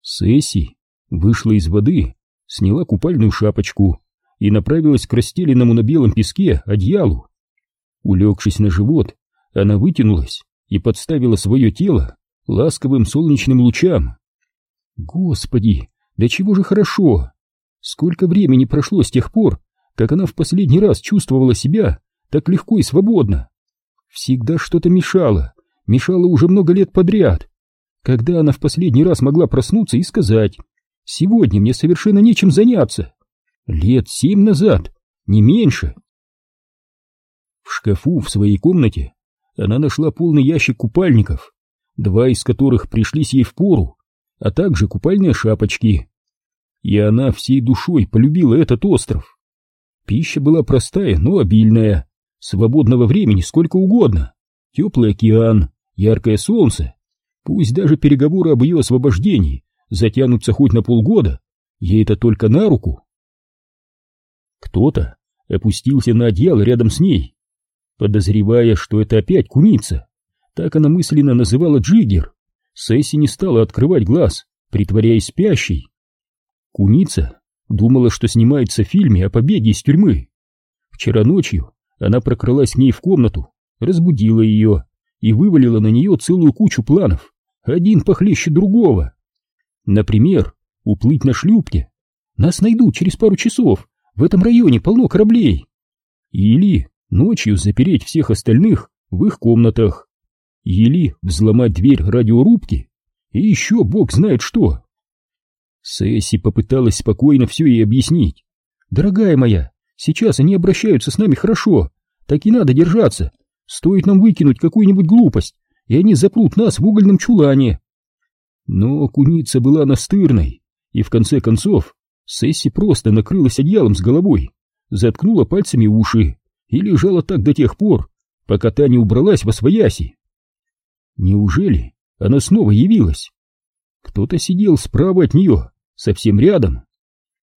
Сесси вышла из воды, сняла купальную шапочку и направилась к расстеленному на белом песке одеялу. Улегшись на живот, она вытянулась и подставила свое тело ласковым солнечным лучам. Господи, да чего же хорошо! Сколько времени прошло с тех пор, как она в последний раз чувствовала себя так легко и свободно. Всегда что-то мешало, мешало уже много лет подряд. Когда она в последний раз могла проснуться и сказать «Сегодня мне совершенно нечем заняться». Лет семь назад, не меньше. В шкафу в своей комнате она нашла полный ящик купальников, два из которых пришлись ей в пору, а также купальные шапочки. И она всей душой полюбила этот остров. Пища была простая, но обильная, свободного времени сколько угодно, теплый океан, яркое солнце. Пусть даже переговоры об ее освобождении затянутся хоть на полгода, ей это только на руку. Кто-то опустился на одеяло рядом с ней, подозревая, что это опять куница. Так она мысленно называла Джиггер. Сесси не стала открывать глаз, притворяясь спящей. Куница думала, что снимается в фильме о побеге из тюрьмы. Вчера ночью она прокралась к ней в комнату, разбудила ее и вывалила на нее целую кучу планов, один похлеще другого. Например, уплыть на шлюпке. Нас найдут через пару часов, в этом районе полно кораблей. Или ночью запереть всех остальных в их комнатах. Или взломать дверь радиорубки. И еще бог знает что. Сесси попыталась спокойно все ей объяснить. «Дорогая моя, сейчас они обращаются с нами хорошо, так и надо держаться. Стоит нам выкинуть какую-нибудь глупость, и они запрут нас в угольном чулане». Но куница была настырной, и в конце концов Сесси просто накрылась одеялом с головой, заткнула пальцами уши и лежала так до тех пор, пока та не убралась во свояси. Неужели она снова явилась? Кто-то сидел справа от нее, совсем рядом.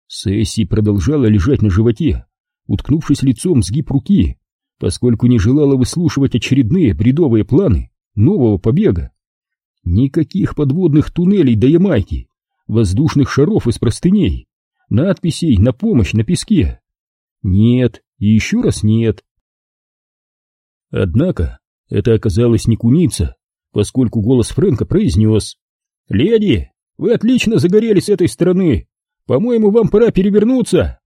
Сесси продолжала лежать на животе, уткнувшись лицом в сгиб руки, поскольку не желала выслушивать очередные бредовые планы нового побега. Никаких подводных туннелей до Ямайки, воздушных шаров из простыней, надписей на помощь на песке. Нет, и еще раз нет. Однако это оказалось не куница, поскольку голос Фрэнка произнес «Леди, вы отлично загорели с этой стороны. По-моему, вам пора перевернуться.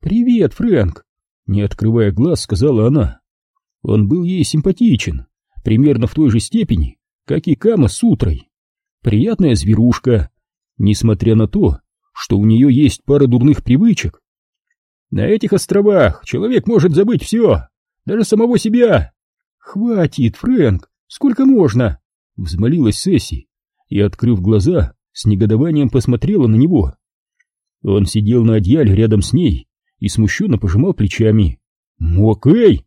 Привет, Фрэнк, не открывая глаз, сказала она. Он был ей симпатичен, примерно в той же степени, как и Кама с утрой. Приятная зверушка, несмотря на то, что у нее есть пара дурных привычек. На этих островах человек может забыть все, даже самого себя. Хватит, Фрэнк, сколько можно? Взмолилась Сесси и, открыв глаза, с негодованием посмотрела на него. Он сидел на одеяле рядом с ней и смущенно пожимал плечами. «Мокэй!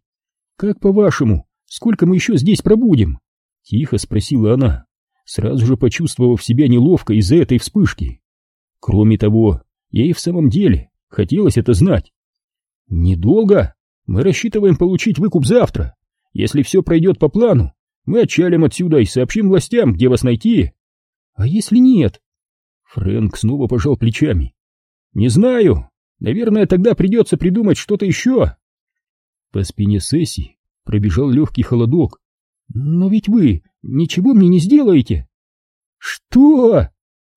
Как по-вашему, сколько мы еще здесь пробудем?» Тихо спросила она, сразу же почувствовав себя неловко из-за этой вспышки. Кроме того, ей в самом деле хотелось это знать. «Недолго. Мы рассчитываем получить выкуп завтра. Если все пройдет по плану, мы отчалим отсюда и сообщим властям, где вас найти. А если нет? Фрэнк снова пожал плечами. Не знаю. Наверное, тогда придется придумать что-то еще. По спине Сесси пробежал легкий холодок. Но ведь вы ничего мне не сделаете. Что?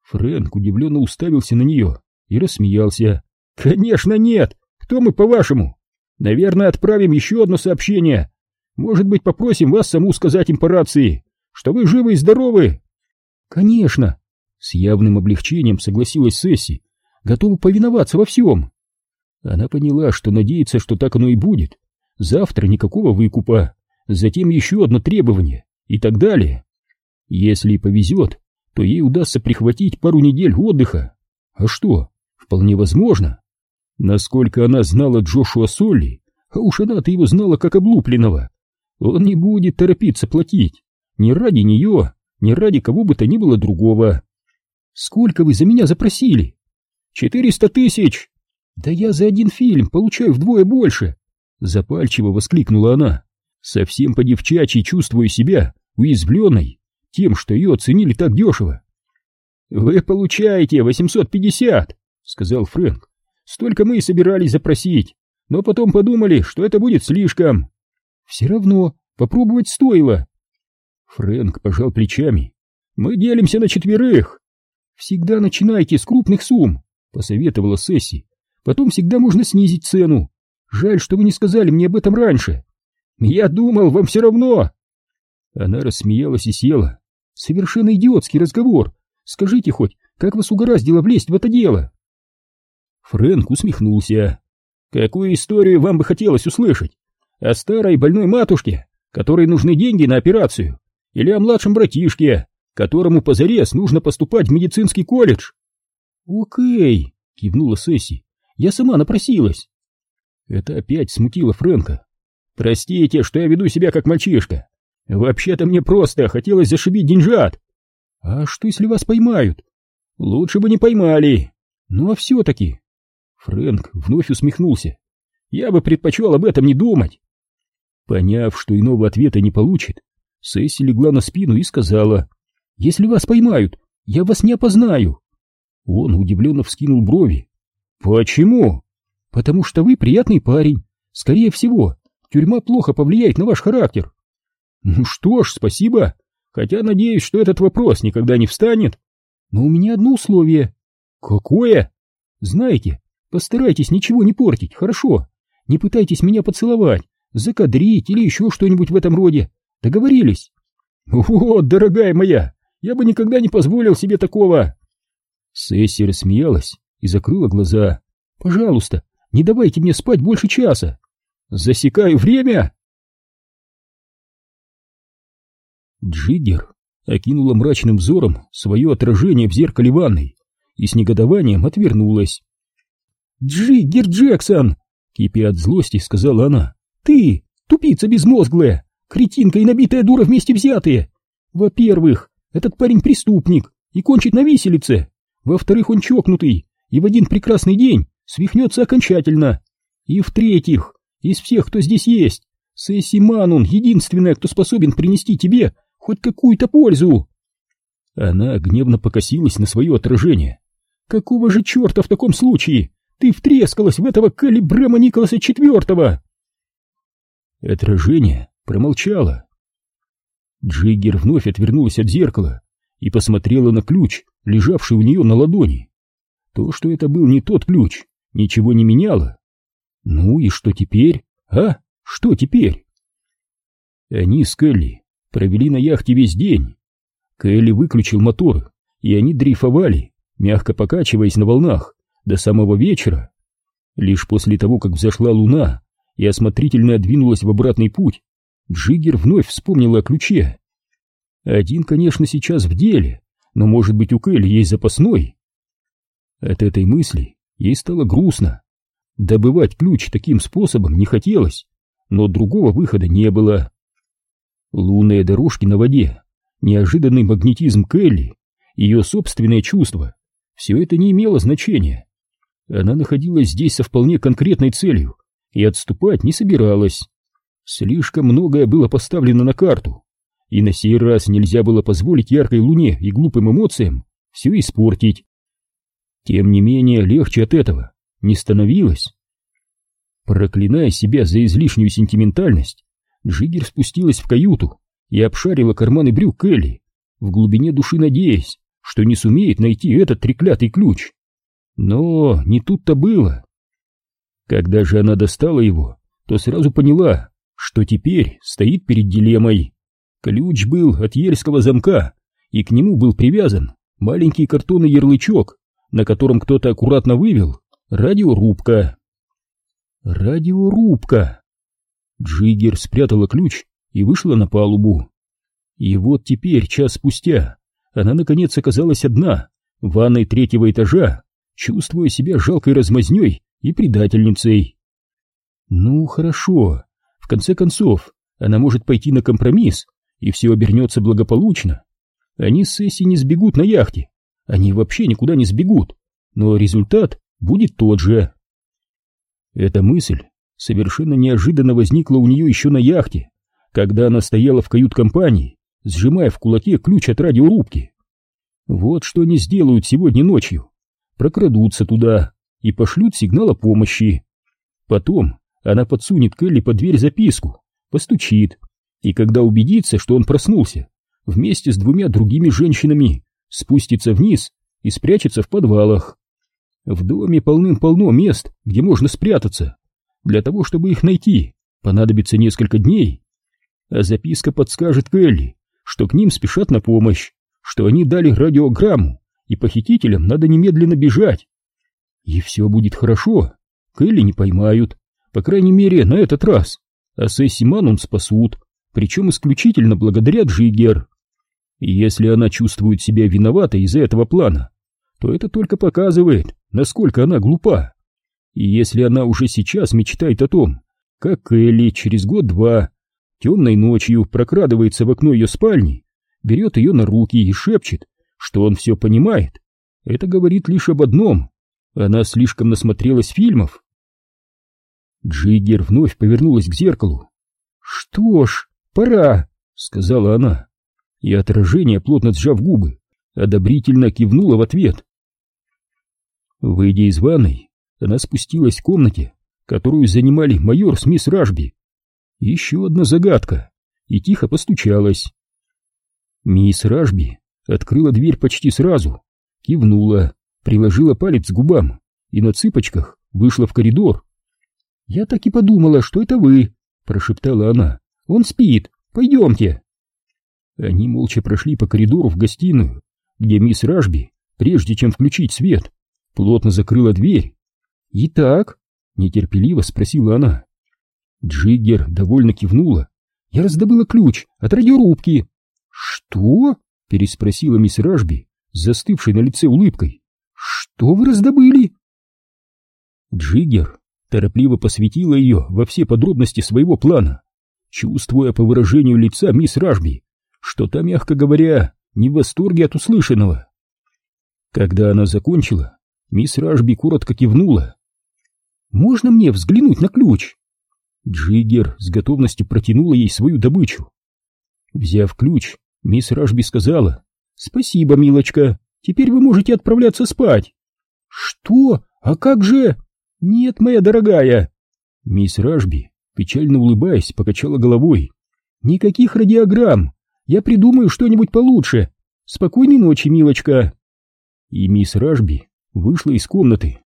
Фрэнк удивленно уставился на нее и рассмеялся. Конечно нет. Кто мы, по-вашему? Наверное, отправим еще одно сообщение. Может быть, попросим вас саму сказать им по рации, что вы живы и здоровы. Конечно, с явным облегчением согласилась Сесси, готова повиноваться во всем. Она поняла, что надеется, что так оно и будет. Завтра никакого выкупа, затем еще одно требование и так далее. Если повезет, то ей удастся прихватить пару недель отдыха. А что, вполне возможно. Насколько она знала Джошуа Солли, а уж она-то его знала как облупленного, он не будет торопиться платить. Ни ради нее, ни ради кого бы то ни было другого. Сколько вы за меня запросили? Четыреста тысяч! Да я за один фильм получаю вдвое больше! Запальчиво воскликнула она, совсем по-девчачьи чувствуя себя уязвленной тем, что ее оценили так дешево. Вы получаете 850, сказал Фрэнк. Столько мы и собирались запросить, но потом подумали, что это будет слишком. Все равно попробовать стоило. Фрэнк пожал плечами. Мы делимся на четверых. Всегда начинайте с крупных сумм, посоветовала Сесси. Потом всегда можно снизить цену. Жаль, что вы не сказали мне об этом раньше. Я думал, вам все равно. Она рассмеялась и села. Совершенно идиотский разговор. Скажите хоть, как вас угораздило влезть в это дело? Фрэнк усмехнулся. Какую историю вам бы хотелось услышать? О старой больной матушке, которой нужны деньги на операцию? Или о младшем братишке, которому позарез нужно поступать в медицинский колледж? Окей, кивнула Сесси. Я сама напросилась. Это опять смутило Фрэнка. Простите, что я веду себя как мальчишка. Вообще-то мне просто хотелось зашибить деньжат. А что, если вас поймают? Лучше бы не поймали. Ну а все-таки... Фрэнк вновь усмехнулся. Я бы предпочел об этом не думать. Поняв, что иного ответа не получит, Сесси легла на спину и сказала, «Если вас поймают, я вас не опознаю». Он удивленно вскинул брови. «Почему?» «Потому что вы приятный парень. Скорее всего, тюрьма плохо повлияет на ваш характер». «Ну что ж, спасибо. Хотя надеюсь, что этот вопрос никогда не встанет. Но у меня одно условие». «Какое?» «Знаете, постарайтесь ничего не портить, хорошо? Не пытайтесь меня поцеловать, закадрить или еще что-нибудь в этом роде. Договорились?» «Вот, дорогая моя, я бы никогда не позволил себе такого!» Сесси рассмеялась и закрыла глаза. «Пожалуйста, не давайте мне спать больше часа! Засекаю время!» Джиггер окинула мрачным взором свое отражение в зеркале ванной и с негодованием отвернулась. «Джиггер Джексон!» — кипя от злости, сказала она. «Ты, тупица безмозглая, кретинка и набитая дура вместе взятые! Во-первых, этот парень преступник и кончит на виселице. Во-вторых, он чокнутый и в один прекрасный день свихнется окончательно. И в-третьих, из всех, кто здесь есть, Сесси Манун единственная, кто способен принести тебе хоть какую-то пользу. Она гневно покосилась на свое отражение. Какого же черта в таком случае? Ты втрескалась в этого Келли Брэма Николаса Четвертого! Отражение промолчало. Джиггер вновь отвернулась от зеркала и посмотрела на ключ, лежавший у нее на ладони. То, что это был не тот ключ, ничего не меняло. Ну и что теперь? А? Что теперь? Они с Келли провели на яхте весь день. Келли выключил мотор, и они дрейфовали, мягко покачиваясь на волнах, до самого вечера. Лишь после того, как взошла луна и осмотрительно двинулась в обратный путь, Джиггер вновь вспомнил о ключе. Один, конечно, сейчас в деле, но, может быть, у Келли есть запасной. От этой мысли ей стало грустно. Добывать ключ таким способом не хотелось, но другого выхода не было. Лунные дорожки на воде, неожиданный магнетизм Келли, ее собственное чувство — все это не имело значения. Она находилась здесь со вполне конкретной целью и отступать не собиралась. Слишком многое было поставлено на карту, и на сей раз нельзя было позволить яркой луне и глупым эмоциям все испортить. Тем не менее, легче от этого не становилось. Проклиная себя за излишнюю сентиментальность, Джиггер спустилась в каюту и обшарила карманы брюк Элли, в глубине души надеясь, что не сумеет найти этот треклятый ключ. Но не тут-то было. Когда же она достала его, то сразу поняла, что теперь стоит перед дилеммой. Ключ был от ельского замка, и к нему был привязан маленький картонный ярлычок, на котором кто-то аккуратно вывел «Радиорубка». «Радиорубка!» Джиггер спрятала ключ и вышла на палубу. И вот теперь, час спустя, она наконец оказалась одна, в ванной третьего этажа, чувствуя себя жалкой размазней и предательницей. Ну, хорошо, в конце концов, она может пойти на компромисс, и все обернется благополучно. Они с Сесси не сбегут на яхте, они вообще никуда не сбегут, но результат будет тот же. Эта мысль совершенно неожиданно возникла у нее еще на яхте, когда она стояла в кают-компании, сжимая в кулаке ключ от радиорубки. Вот что они сделают сегодня ночью. Прокрадутся туда и пошлют сигнал о помощи. Потом она подсунет Келли под дверь записку, постучит, и когда убедится, что он проснулся, вместе с двумя другими женщинами спустится вниз и спрячется в подвалах. В доме полным-полно мест, где можно спрятаться. Для того, чтобы их найти, понадобится несколько дней. А записка подскажет Келли, что к ним спешат на помощь, что они дали радиограмму, и похитителям надо немедленно бежать. И все будет хорошо. Келли не поймают, по крайней мере, на этот раз. А Сесси Манун спасут, причем исключительно благодаря Джиггер. И если она чувствует себя виноватой из-за этого плана, то это только показывает, насколько она глупа. И если она уже сейчас мечтает о том, как Элли через год-два темной ночью прокрадывается в окно ее спальни, берет ее на руки и шепчет, что он все понимает, это говорит лишь об одном. Она слишком насмотрелась фильмов. Джиггер вновь повернулась к зеркалу. «Что ж, пора», — сказала она, и отражение, плотно сжав губы, одобрительно кивнула в ответ. Выйдя из ванной, она спустилась в комнате, которую занимали майор с мисс Ражби. Еще одна загадка, и тихо постучалась. Мисс Ражби открыла дверь почти сразу, кивнула, приложила палец к губам и на цыпочках вышла в коридор. «Я так и подумала, что это вы», — прошептала она. «Он спит, пойдемте». Они молча прошли по коридору в гостиную, где мисс Ражби, прежде чем включить свет, плотно закрыла дверь. «Итак?» — нетерпеливо спросила она. Джиггер довольно кивнула. «Я раздобыла ключ от радиорубки». «Что?» — переспросила мисс Ражби, застывшей на лице улыбкой. «Что вы раздобыли?» Джиггер торопливо посвятила ее во все подробности своего плана, чувствуя по выражению лица мисс Ражби, что та, мягко говоря, не в восторге от услышанного. Когда она закончила, мисс Ражби коротко кивнула. «Можно мне взглянуть на ключ?» Джиггер с готовностью протянула ей свою добычу. Взяв ключ, мисс Ражби сказала, «Спасибо, милочка, теперь вы можете отправляться спать». «Что? А как же?» «Нет, моя дорогая!» Мисс Ражби, печально улыбаясь, покачала головой. «Никаких радиограмм! Я придумаю что-нибудь получше! Спокойной ночи, милочка!» И мисс Ражби вышла из комнаты.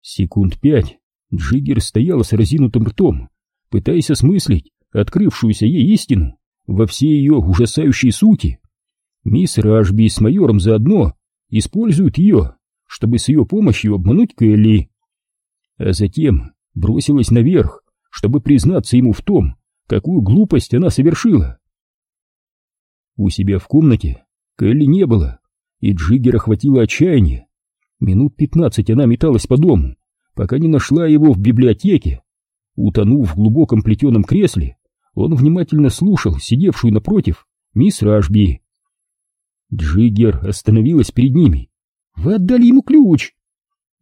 Секунд пять Джиггер стояла с разинутым ртом, пытаясь осмыслить открывшуюся ей истину во все ее ужасающие сути. Мисс Ражби с майором заодно используют ее, чтобы с ее помощью обмануть Келли. А затем бросилась наверх, чтобы признаться ему в том, какую глупость она совершила. У себя в комнате Келли не было, и Джиггер охватило отчаяние. Минут пятнадцать она металась по дому, пока не нашла его в библиотеке. Утонув в глубоком плетеном кресле, он внимательно слушал сидевшую напротив мисс Ражби. Джиггер остановилась перед ними. «Вы отдали ему ключ!»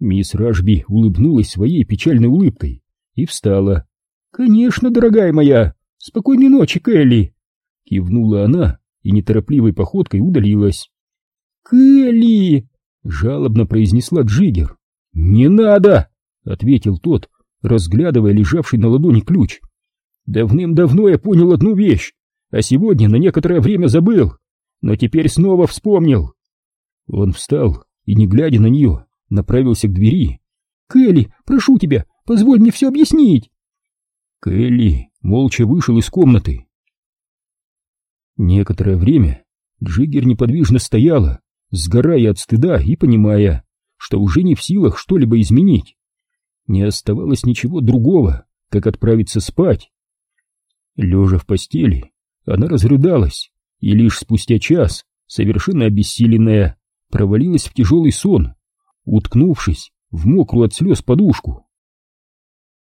Мисс Ражби улыбнулась своей печальной улыбкой и встала. «Конечно, дорогая моя! Спокойной ночи, Келли!» Кивнула она и неторопливой походкой удалилась. «Келли!» — жалобно произнесла Джиггер. «Не надо!» — ответил тот, разглядывая лежавший на ладони ключ. «Давным-давно я понял одну вещь, а сегодня на некоторое время забыл, но теперь снова вспомнил». Он встал и, не глядя на нее, направился к двери. «Келли, прошу тебя, позволь мне все объяснить!» Келли молча вышел из комнаты. Некоторое время Джиггер неподвижно стояла, сгорая от стыда и понимая, что уже не в силах что-либо изменить. Не оставалось ничего другого, как отправиться спать. Лежа в постели, она разрыдалась, и лишь спустя час, совершенно обессиленная, провалилась в тяжелый сон, уткнувшись в мокрую от слез подушку.